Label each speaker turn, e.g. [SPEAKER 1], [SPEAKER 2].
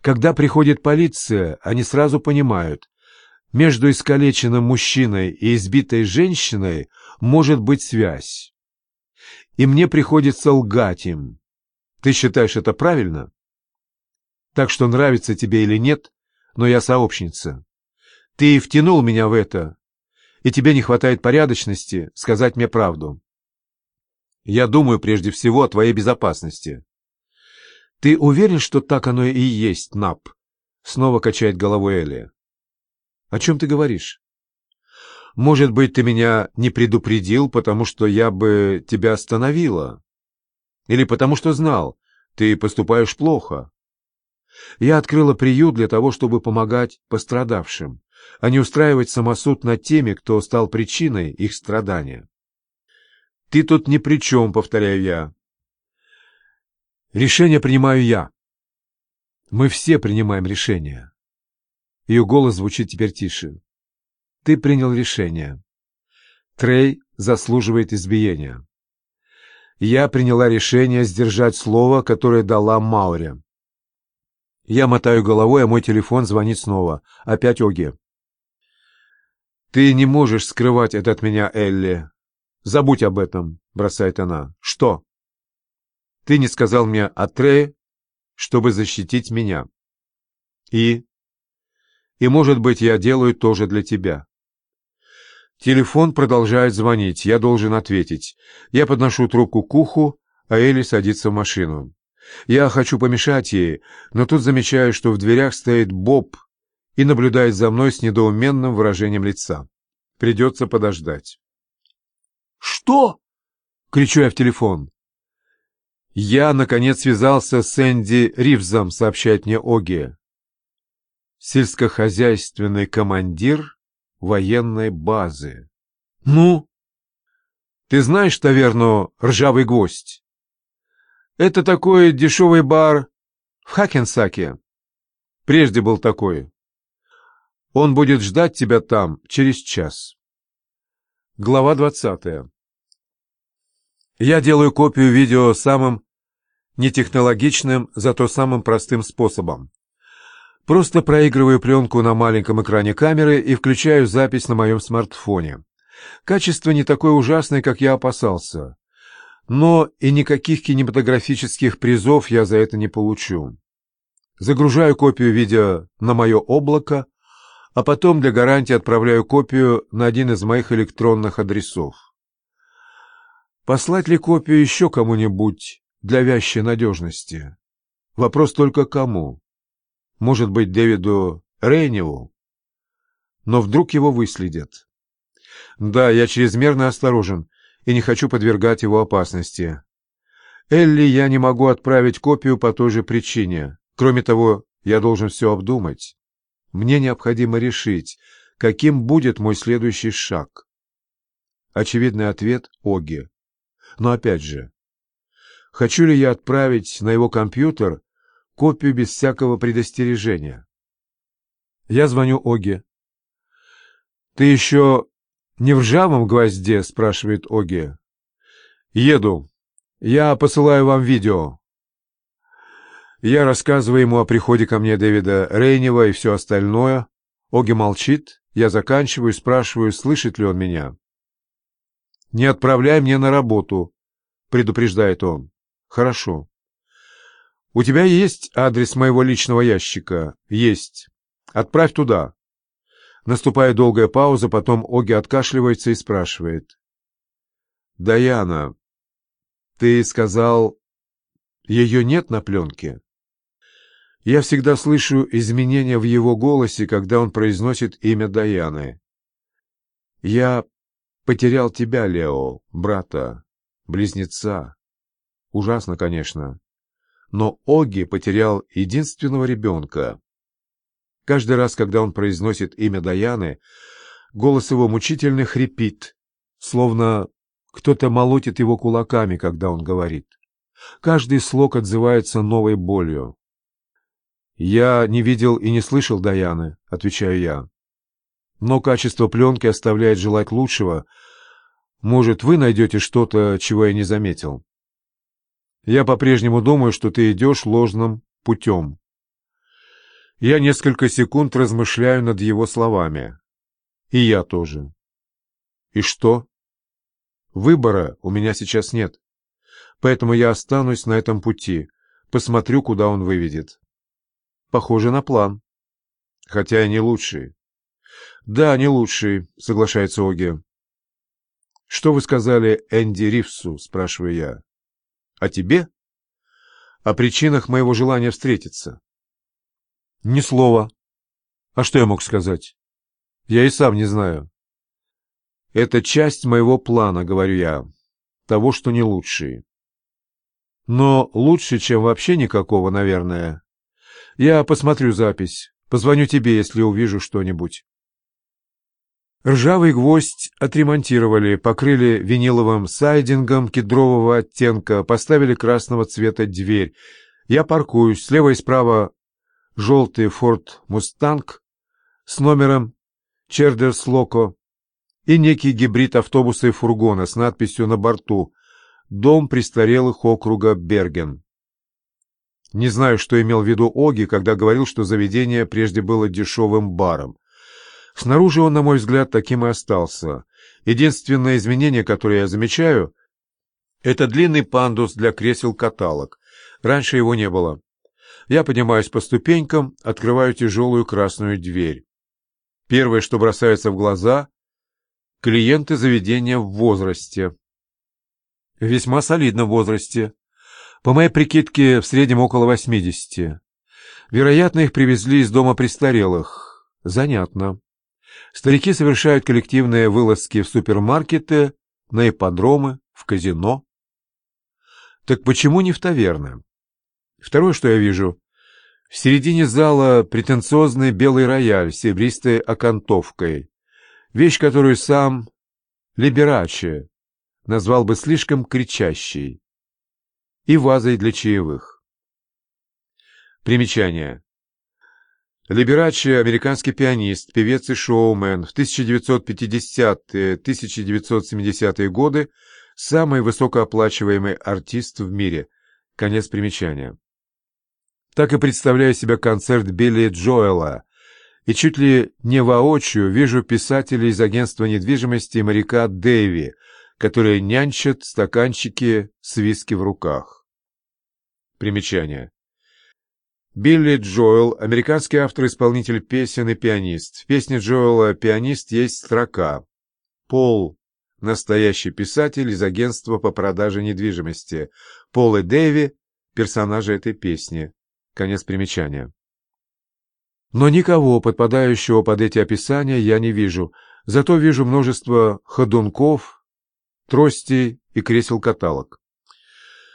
[SPEAKER 1] Когда приходит полиция, они сразу понимают, между искалеченным мужчиной и избитой женщиной может быть связь. И мне приходится лгать им. Ты считаешь это правильно? Так что нравится тебе или нет, но я сообщница. Ты втянул меня в это, и тебе не хватает порядочности сказать мне правду. Я думаю прежде всего о твоей безопасности. Ты уверен, что так оно и есть, Нап? Снова качает головой Элли. О чем ты говоришь? Может быть, ты меня не предупредил, потому что я бы тебя остановила? Или потому что знал, ты поступаешь плохо? Я открыла приют для того, чтобы помогать пострадавшим, а не устраивать самосуд над теми, кто стал причиной их страдания. Ты тут ни при чем, повторяю я. Решение принимаю я. Мы все принимаем решения. Ее голос звучит теперь тише. Ты принял решение. Трей заслуживает избиения. Я приняла решение сдержать слово, которое дала Мауре. Я мотаю головой, а мой телефон звонит снова. Опять Оги. «Ты не можешь скрывать это от меня, Элли. Забудь об этом», — бросает она. «Что?» «Ты не сказал мне о Трее, чтобы защитить меня. И? И, может быть, я делаю тоже для тебя». Телефон продолжает звонить. Я должен ответить. Я подношу трубку к уху, а Элли садится в машину. Я хочу помешать ей, но тут замечаю, что в дверях стоит Боб и наблюдает за мной с недоуменным выражением лица. Придется подождать. «Что?» — кричу я в телефон. «Я, наконец, связался с Энди Ривзом», — сообщает мне Оги. Сельскохозяйственный командир военной базы. «Ну?» «Ты знаешь таверну «Ржавый гвоздь»?» Это такой дешевый бар в Хакенсаке. Прежде был такой. Он будет ждать тебя там через час. Глава двадцатая. Я делаю копию видео самым нетехнологичным, зато самым простым способом. Просто проигрываю пленку на маленьком экране камеры и включаю запись на моем смартфоне. Качество не такое ужасное, как я опасался но и никаких кинематографических призов я за это не получу. Загружаю копию видео на мое облако, а потом для гарантии отправляю копию на один из моих электронных адресов. Послать ли копию еще кому-нибудь для вящей надежности? Вопрос только кому. Может быть, Дэвиду Рейневу? Но вдруг его выследят. Да, я чрезмерно осторожен и не хочу подвергать его опасности. Элли я не могу отправить копию по той же причине. Кроме того, я должен все обдумать. Мне необходимо решить, каким будет мой следующий шаг. Очевидный ответ — Оги. Но опять же, хочу ли я отправить на его компьютер копию без всякого предостережения? Я звоню Оге. «Ты еще «Не в ржавом гвозде?» — спрашивает Оги. «Еду. Я посылаю вам видео». Я рассказываю ему о приходе ко мне Дэвида Рейнева и все остальное. Оги молчит. Я заканчиваю, спрашиваю, слышит ли он меня. «Не отправляй мне на работу», — предупреждает он. «Хорошо». «У тебя есть адрес моего личного ящика?» «Есть. Отправь туда. Наступает долгая пауза, потом Оги откашливается и спрашивает. «Даяна, ты сказал, ее нет на пленке?» Я всегда слышу изменения в его голосе, когда он произносит имя Даяны. «Я потерял тебя, Лео, брата, близнеца. Ужасно, конечно. Но Оги потерял единственного ребенка. Каждый раз, когда он произносит имя Даяны, голос его мучительно хрипит, словно кто-то молотит его кулаками, когда он говорит. Каждый слог отзывается новой болью. «Я не видел и не слышал Даяны», — отвечаю я. «Но качество пленки оставляет желать лучшего. Может, вы найдете что-то, чего я не заметил?» «Я по-прежнему думаю, что ты идешь ложным путем. Я несколько секунд размышляю над его словами. И я тоже. И что? Выбора у меня сейчас нет. Поэтому я останусь на этом пути, посмотрю, куда он выведет. Похоже на план. Хотя и не лучший. Да, не лучший, соглашается Оги. Что вы сказали Энди Ривсу, спрашиваю я. А тебе? О причинах моего желания встретиться. Ни слова. А что я мог сказать? Я и сам не знаю. Это часть моего плана, говорю я. Того, что не лучший. Но лучше, чем вообще никакого, наверное. Я посмотрю запись. Позвоню тебе, если увижу что-нибудь. Ржавый гвоздь отремонтировали, покрыли виниловым сайдингом кедрового оттенка, поставили красного цвета дверь. Я паркуюсь, слева и справа желтый Форд Мустанг с номером Чердерс Локо и некий гибрид автобуса и фургона с надписью на борту «Дом престарелых округа Берген». Не знаю, что имел в виду Оги, когда говорил, что заведение прежде было дешевым баром. Снаружи он, на мой взгляд, таким и остался. Единственное изменение, которое я замечаю, это длинный пандус для кресел-каталог. Раньше его не было. Я поднимаюсь по ступенькам, открываю тяжелую красную дверь. Первое, что бросается в глаза — клиенты заведения в возрасте. Весьма солидном возрасте. По моей прикидке, в среднем около 80. Вероятно, их привезли из дома престарелых. Занятно. Старики совершают коллективные вылазки в супермаркеты, на ипподромы, в казино. Так почему не в таверны? Второе, что я вижу. В середине зала претенциозный белый рояль с серебристой окантовкой. Вещь, которую сам Либераче назвал бы слишком кричащей. И вазой для чаевых. Примечание. Либерачи – американский пианист, певец и шоумен. В 1950-1970-е годы самый высокооплачиваемый артист в мире. Конец примечания. Так и представляю себе концерт Билли Джоэла. И чуть ли не воочию вижу писателей из агентства недвижимости моряка Дэви, которые нянчат стаканчики с виски в руках. Примечание. Билли Джоэл, американский автор-исполнитель песен и пианист. В песне Джоэла «Пианист» есть строка. Пол – настоящий писатель из агентства по продаже недвижимости. Пол и Дэви – персонажи этой песни. Конец примечания. Но никого, подпадающего под эти описания, я не вижу. Зато вижу множество ходунков, тростей и кресел-каталог.